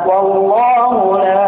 الجمعة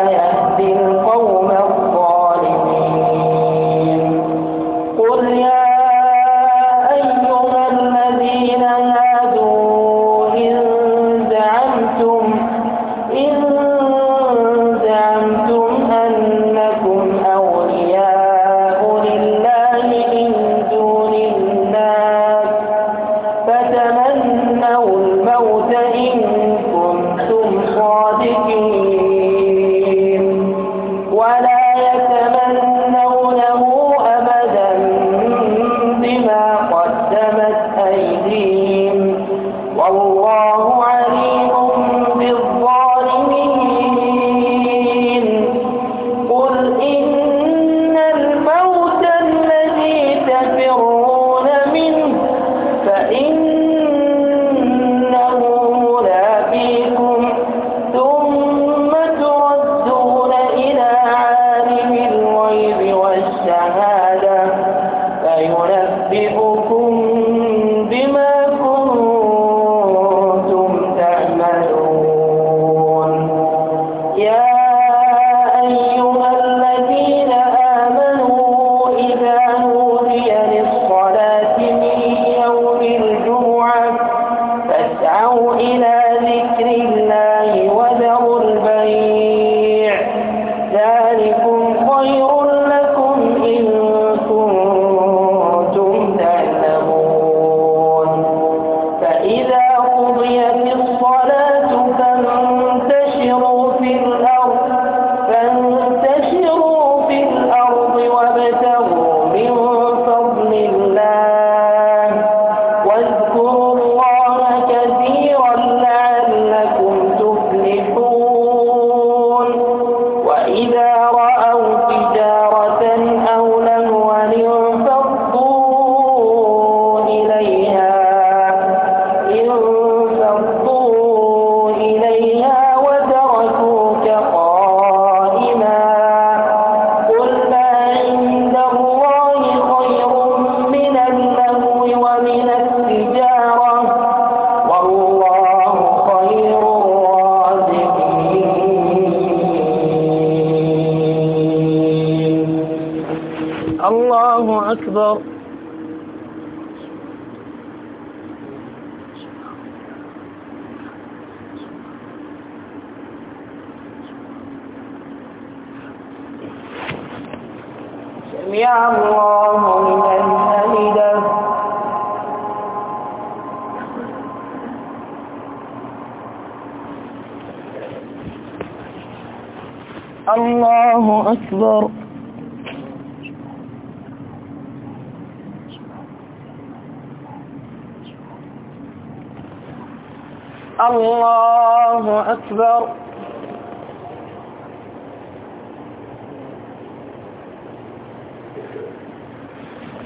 سمع الله من حمده الله أكبر. الله أكبر.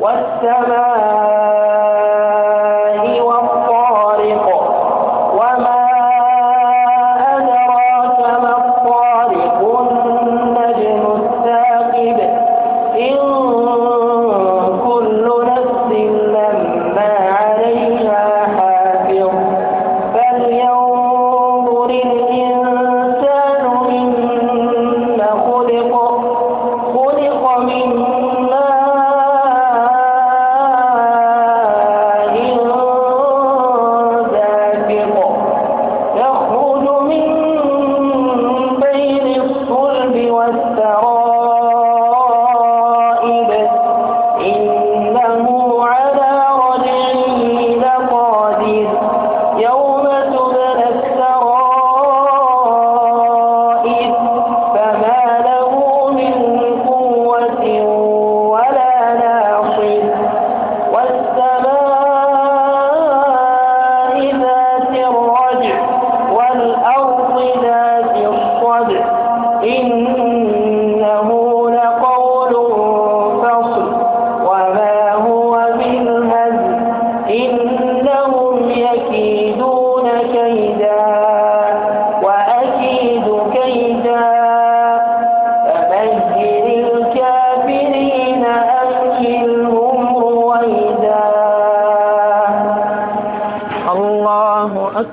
والسماء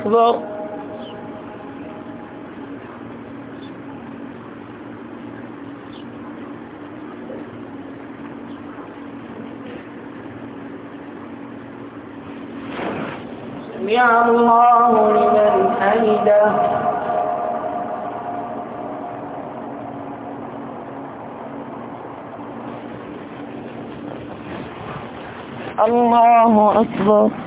أكبر سمع الله لمن حمده الله أكبر.